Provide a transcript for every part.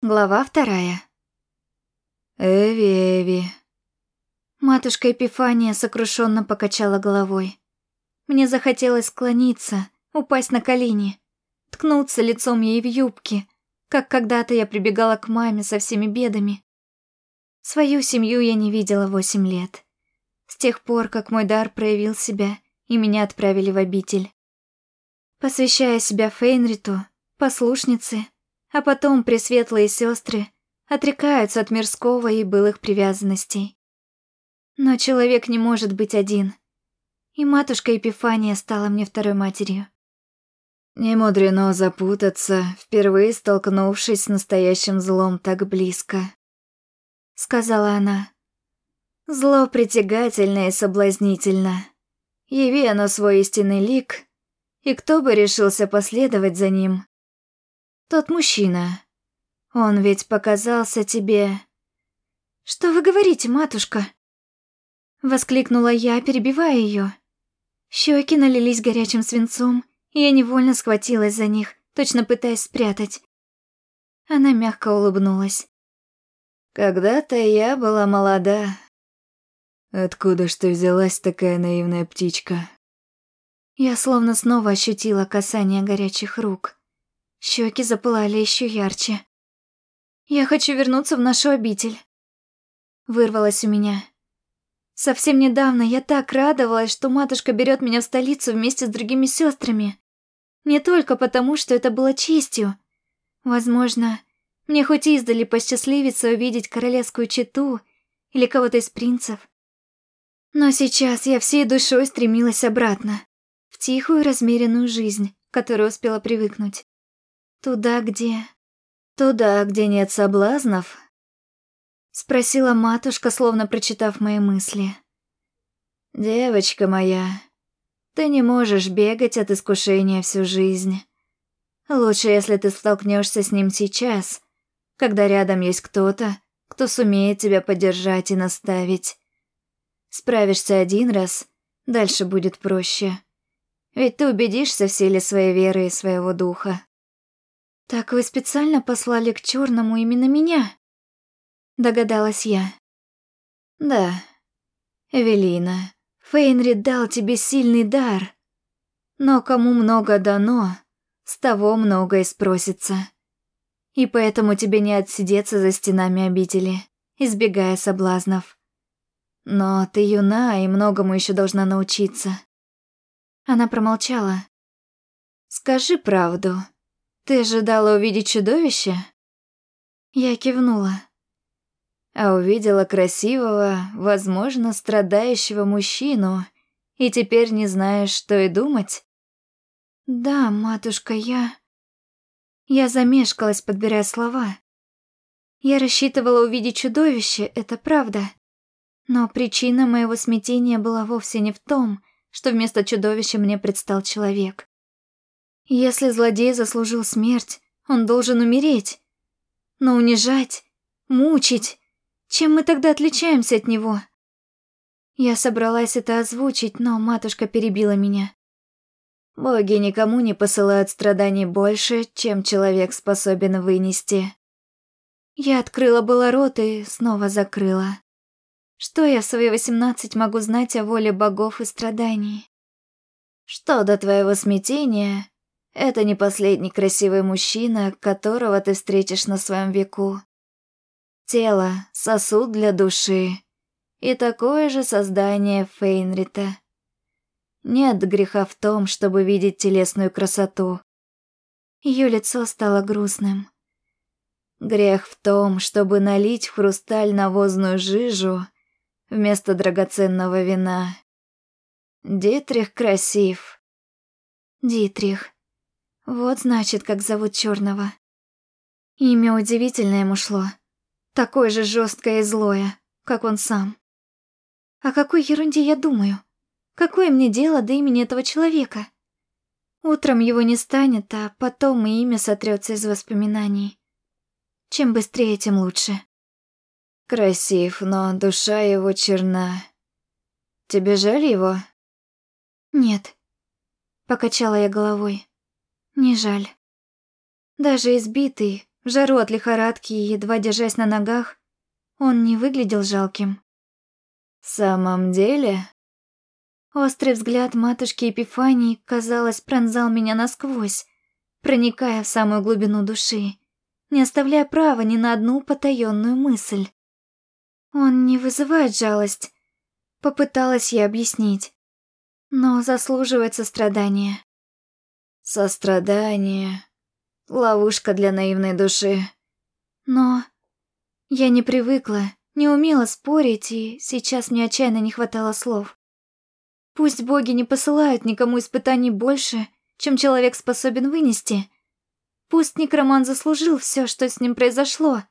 Глава вторая. Эви, Эви. Матушка Эпифания сокрушенно покачала головой. Мне захотелось склониться, упасть на колени, ткнуться лицом ей в юбки, как когда-то я прибегала к маме со всеми бедами. Свою семью я не видела восемь лет. С тех пор, как мой дар проявил себя, и меня отправили в обитель. Посвящая себя Фейнриту, послушнице, а потом пресветлые сестры отрекаются от мирского и былых привязанностей. Но человек не может быть один. И матушка Епифания стала мне второй матерью. Не мудрено запутаться, впервые столкнувшись с настоящим злом так близко. Сказала она. Зло притягательно и соблазнительно. Яви оно свой истинный лик, и кто бы решился последовать за ним, тот мужчина. Он ведь показался тебе... Что вы говорите, матушка? Воскликнула я, перебивая ее. Щеки налились горячим свинцом, и я невольно схватилась за них, точно пытаясь спрятать. Она мягко улыбнулась. «Когда-то я была молода. Откуда ж ты взялась такая наивная птичка?» Я словно снова ощутила касание горячих рук. Щеки запылали еще ярче. «Я хочу вернуться в нашу обитель», — вырвалось у меня. Совсем недавно я так радовалась, что матушка берет меня в столицу вместе с другими сестрами. Не только потому, что это было честью. Возможно, мне хоть издали посчастливится увидеть королевскую чету или кого-то из принцев. Но сейчас я всей душой стремилась обратно, в тихую размеренную жизнь, к которой успела привыкнуть. Туда, где... Туда, где нет соблазнов? Спросила матушка, словно прочитав мои мысли. Девочка моя, ты не можешь бегать от искушения всю жизнь. Лучше, если ты столкнешься с ним сейчас, когда рядом есть кто-то, кто сумеет тебя поддержать и наставить. Справишься один раз, дальше будет проще. Ведь ты убедишься в силе своей веры и своего духа. «Так вы специально послали к черному именно меня?» Догадалась я. «Да, Эвелина, Фейнрид дал тебе сильный дар. Но кому много дано, с того много и спросится. И поэтому тебе не отсидеться за стенами обители, избегая соблазнов. Но ты юна и многому еще должна научиться». Она промолчала. «Скажи правду». «Ты ожидала увидеть чудовище?» Я кивнула. А увидела красивого, возможно, страдающего мужчину, и теперь не знаешь, что и думать? «Да, матушка, я...» Я замешкалась, подбирая слова. Я рассчитывала увидеть чудовище, это правда. Но причина моего смятения была вовсе не в том, что вместо чудовища мне предстал человек. Если злодей заслужил смерть, он должен умереть. Но унижать, мучить, чем мы тогда отличаемся от него? Я собралась это озвучить, но матушка перебила меня. Боги никому не посылают страданий больше, чем человек способен вынести. Я открыла было рот и снова закрыла. Что я в свои восемнадцать могу знать о воле богов и страданий? Что до твоего смятения, это не последний красивый мужчина, которого ты встретишь на своем веку. Тело — сосуд для души. И такое же создание Фейнрита. Нет греха в том, чтобы видеть телесную красоту. Ее лицо стало грустным. Грех в том, чтобы налить в хрусталь навозную жижу вместо драгоценного вина. Дитрих красив. Дитрих. Вот значит, как зовут черного. Имя удивительное ему шло. Такое же жесткое и злое, как он сам. О какой ерунде я думаю? Какое мне дело до имени этого человека? Утром его не станет, а потом и имя сотрется из воспоминаний. Чем быстрее, тем лучше. Красив, но душа его черна. Тебе жаль его? Нет. Покачала я головой. Не жаль. Даже избитый, В жару от лихорадки и едва держась на ногах, он не выглядел жалким. «В самом деле?» Острый взгляд матушки Епифании, казалось, пронзал меня насквозь, проникая в самую глубину души, не оставляя права ни на одну потаенную мысль. Он не вызывает жалость, попыталась я объяснить, но заслуживает сострадания. Сострадание. Ловушка для наивной души. Но я не привыкла, не умела спорить, и сейчас мне отчаянно не хватало слов. Пусть боги не посылают никому испытаний больше, чем человек способен вынести. Пусть некроман заслужил все, что с ним произошло.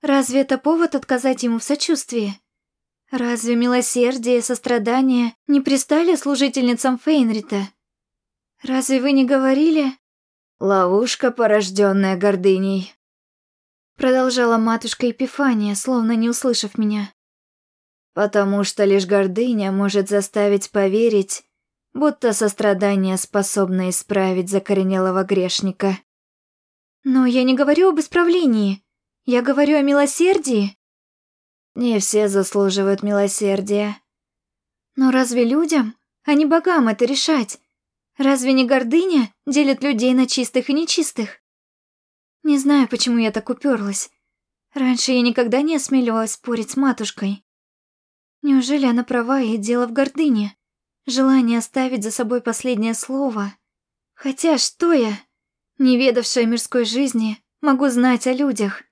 Разве это повод отказать ему в сочувствии? Разве милосердие и сострадание не пристали служительницам Фейнрита? Разве вы не говорили? Ловушка, порожденная гордыней. Продолжала матушка Епифания, словно не услышав меня потому что лишь гордыня может заставить поверить, будто сострадание способно исправить закоренелого грешника. Но я не говорю об исправлении, я говорю о милосердии. Не все заслуживают милосердия. Но разве людям, а не богам это решать? Разве не гордыня делит людей на чистых и нечистых? Не знаю, почему я так уперлась. Раньше я никогда не осмеливалась спорить с матушкой. Неужели она права и дело в гордыне? Желание оставить за собой последнее слово. Хотя что я, не ведавшая мирской жизни, могу знать о людях?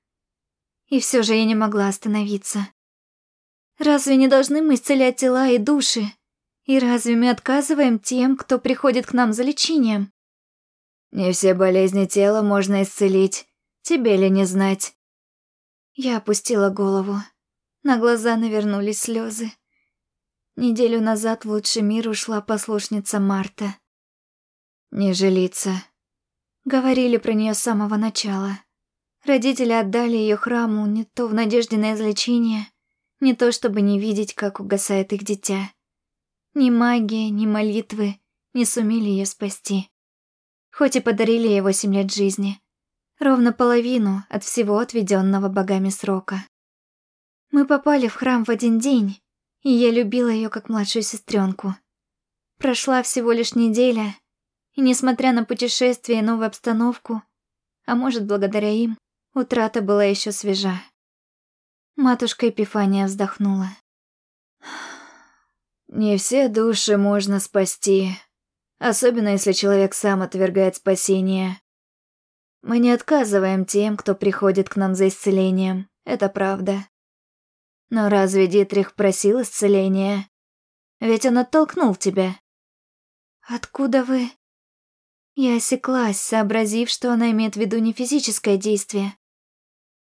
И все же я не могла остановиться. Разве не должны мы исцелять тела и души? И разве мы отказываем тем, кто приходит к нам за лечением? Не все болезни тела можно исцелить. Тебе ли не знать? Я опустила голову. На глаза навернулись слезы. Неделю назад в лучший мир ушла послушница Марта. Не жилиться. Говорили про нее с самого начала. Родители отдали ее храму не то в надежде на излечение, не то чтобы не видеть, как угасает их дитя. Ни магия, ни молитвы не сумели ее спасти. Хоть и подарили ей восемь лет жизни. Ровно половину от всего отведенного богами срока. Мы попали в храм в один день, и я любила ее как младшую сестренку. Прошла всего лишь неделя, и несмотря на путешествие и новую обстановку, а может, благодаря им, утрата была еще свежа. Матушка Эпифания вздохнула. «Не все души можно спасти, особенно если человек сам отвергает спасение. Мы не отказываем тем, кто приходит к нам за исцелением, это правда. Но разве Дитрих просил исцеления? Ведь он оттолкнул тебя. Откуда вы? Я осеклась, сообразив, что она имеет в виду не физическое действие.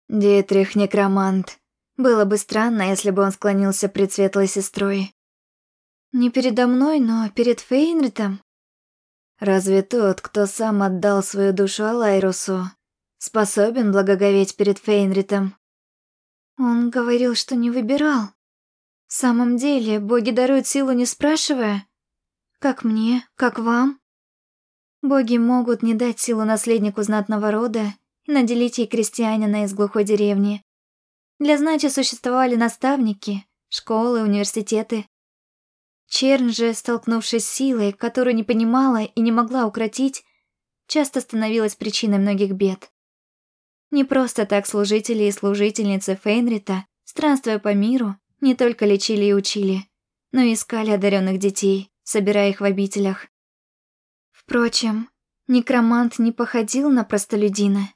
Дитрих некромант. Было бы странно, если бы он склонился пред светлой сестрой. Не передо мной, но перед Фейнритом. Разве тот, кто сам отдал свою душу Алайрусу, способен благоговеть перед Фейнритом? Он говорил, что не выбирал. В самом деле, боги даруют силу, не спрашивая. Как мне, как вам? Боги могут не дать силу наследнику знатного рода и наделить ей крестьянина из глухой деревни. Для знати существовали наставники, школы, университеты. Чернь же, столкнувшись с силой, которую не понимала и не могла укротить, часто становилась причиной многих бед. Не просто так служители и служительницы Фейнрита, странствуя по миру, не только лечили и учили, но и искали одаренных детей, собирая их в обителях. Впрочем, некромант не походил на простолюдина.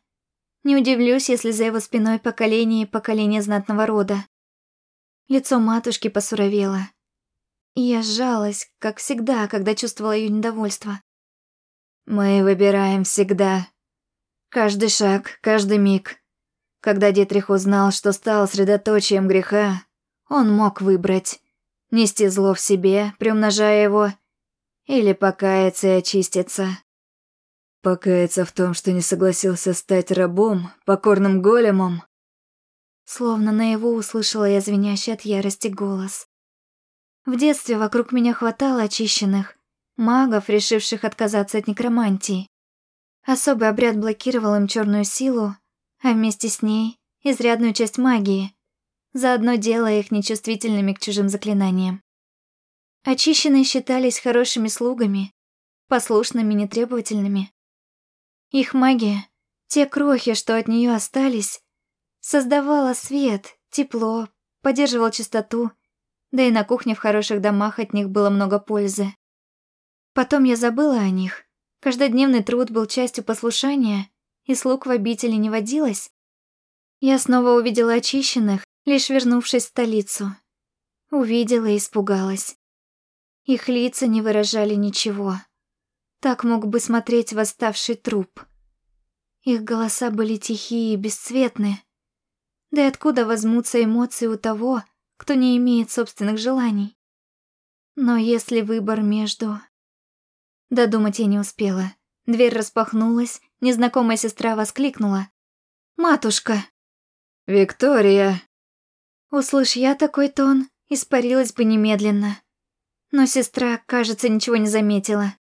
Не удивлюсь, если за его спиной поколение и поколение знатного рода. Лицо матушки посуровело. И я сжалась, как всегда, когда чувствовала ее недовольство. «Мы выбираем всегда», Каждый шаг, каждый миг. Когда Дитрих узнал, что стал средоточием греха, он мог выбрать нести зло в себе, приумножая его, или покаяться и очиститься. Покаяться в том, что не согласился стать рабом, покорным големом. Словно на его услышала я звенящий от ярости голос. В детстве вокруг меня хватало очищенных, магов, решивших отказаться от некромантии. Особый обряд блокировал им черную силу, а вместе с ней изрядную часть магии, заодно делая их нечувствительными к чужим заклинаниям. Очищенные считались хорошими слугами, послушными, нетребовательными. Их магия, те крохи, что от нее остались, создавала свет, тепло, поддерживал чистоту, да и на кухне в хороших домах от них было много пользы. Потом я забыла о них. Каждодневный труд был частью послушания, и слуг в обители не водилось. Я снова увидела очищенных, лишь вернувшись в столицу. Увидела и испугалась. Их лица не выражали ничего. Так мог бы смотреть восставший труп. Их голоса были тихие и бесцветны. Да и откуда возьмутся эмоции у того, кто не имеет собственных желаний? Но если выбор между... Додумать я не успела. Дверь распахнулась, незнакомая сестра воскликнула. «Матушка!» «Виктория!» Услышь я такой тон, испарилась бы немедленно. Но сестра, кажется, ничего не заметила.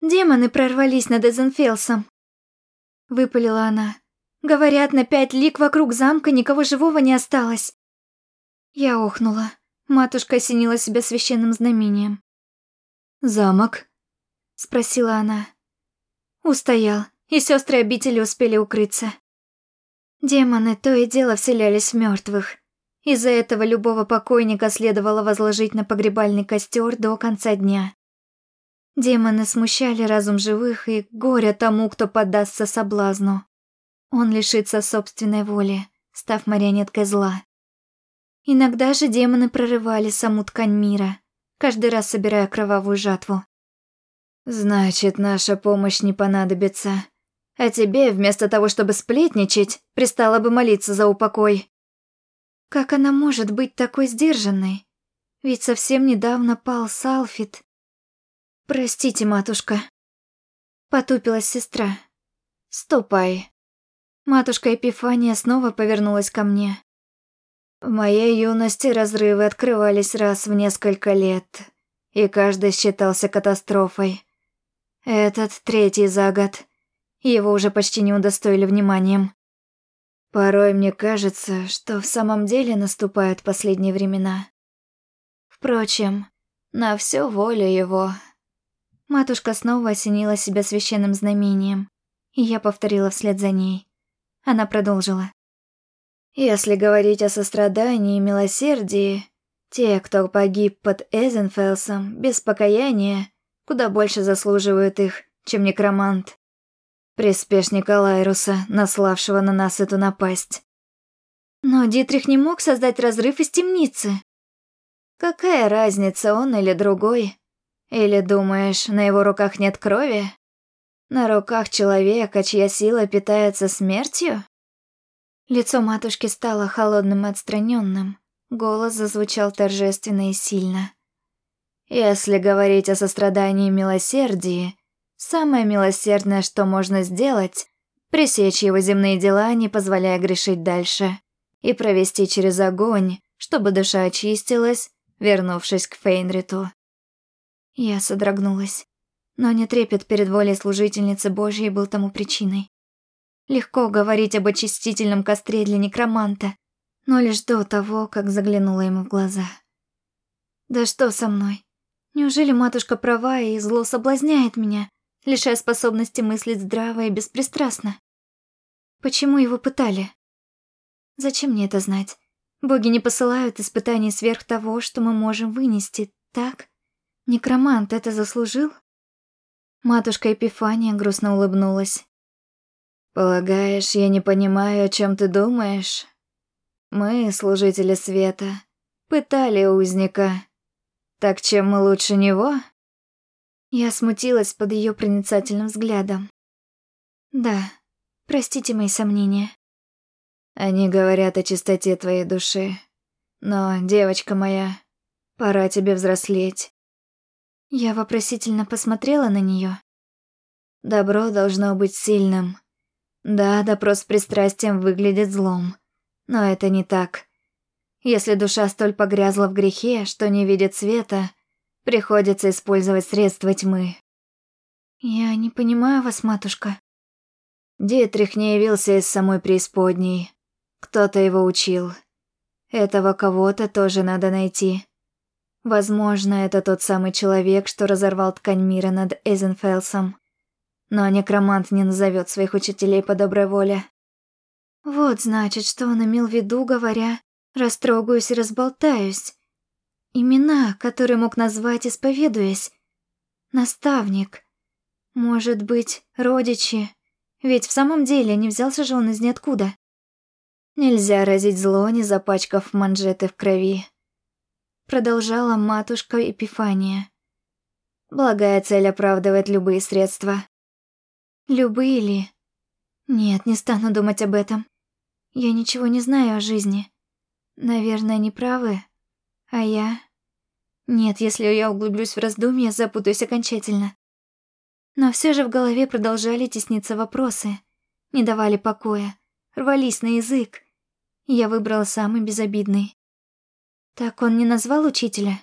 «Демоны прорвались над Эзенфелсом!» Выпалила она. «Говорят, на пять лик вокруг замка никого живого не осталось!» Я охнула. Матушка осенила себя священным знамением. «Замок?» Спросила она. Устоял, и сестры обители успели укрыться. Демоны то и дело вселялись в мертвых. Из-за этого любого покойника следовало возложить на погребальный костер до конца дня. Демоны смущали разум живых и горе тому, кто поддастся соблазну. Он лишится собственной воли, став марионеткой зла. Иногда же демоны прорывали саму ткань мира, каждый раз собирая кровавую жатву. «Значит, наша помощь не понадобится. А тебе, вместо того, чтобы сплетничать, пристало бы молиться за упокой». Как она может быть такой сдержанной? Ведь совсем недавно пал Салфит. «Простите, матушка». Потупилась сестра. «Ступай». Матушка Эпифания снова повернулась ко мне. В моей юности разрывы открывались раз в несколько лет, и каждый считался катастрофой. Этот третий за год. Его уже почти не удостоили вниманием. Порой мне кажется, что в самом деле наступают последние времена. Впрочем, на всю волю его. Матушка снова осенила себя священным знамением, и я повторила вслед за ней. Она продолжила. Если говорить о сострадании и милосердии, те, кто погиб под Эзенфелсом без покаяния, куда больше заслуживают их, чем некромант. Приспешника Лайруса, наславшего на нас эту напасть. Но Дитрих не мог создать разрыв из темницы. Какая разница, он или другой? Или думаешь, на его руках нет крови? На руках человека, чья сила питается смертью? Лицо матушки стало холодным и отстраненным. Голос зазвучал торжественно и сильно. Если говорить о сострадании и милосердии, самое милосердное, что можно сделать, пресечь его земные дела, не позволяя грешить дальше, и провести через огонь, чтобы душа очистилась, вернувшись к Фейнриту. Я содрогнулась, но не трепет перед волей служительницы Божьей был тому причиной. Легко говорить об очистительном костре для некроманта, но лишь до того, как заглянула ему в глаза. Да что со мной? Неужели матушка права и зло соблазняет меня, лишая способности мыслить здраво и беспристрастно? Почему его пытали? Зачем мне это знать? Боги не посылают испытаний сверх того, что мы можем вынести, так? Некромант это заслужил? Матушка Эпифания грустно улыбнулась. «Полагаешь, я не понимаю, о чем ты думаешь? Мы, служители света, пытали узника, так чем мы лучше него? Я смутилась под ее проницательным взглядом. Да, простите мои сомнения. Они говорят о чистоте твоей души. Но, девочка моя, пора тебе взрослеть. Я вопросительно посмотрела на нее. Добро должно быть сильным. Да, допрос с пристрастием выглядит злом. Но это не так. Если душа столь погрязла в грехе, что не видит света, приходится использовать средства тьмы. Я не понимаю вас, матушка. Дитрих не явился из самой преисподней. Кто-то его учил. Этого кого-то тоже надо найти. Возможно, это тот самый человек, что разорвал ткань мира над Эйзенфелсом. Но некромант не назовет своих учителей по доброй воле. Вот значит, что он имел в виду, говоря «растрогаюсь и разболтаюсь». Имена, которые мог назвать, исповедуясь. Наставник. Может быть, родичи. Ведь в самом деле не взялся же он из ниоткуда. Нельзя разить зло, не запачкав манжеты в крови. Продолжала матушка Эпифания. Благая цель оправдывает любые средства. Любые ли? Нет, не стану думать об этом. Я ничего не знаю о жизни. Наверное, они правы. А я... Нет, если я углублюсь в раздумья, запутаюсь окончательно. Но все же в голове продолжали тесниться вопросы. Не давали покоя, рвались на язык. Я выбрала самый безобидный. Так он не назвал учителя?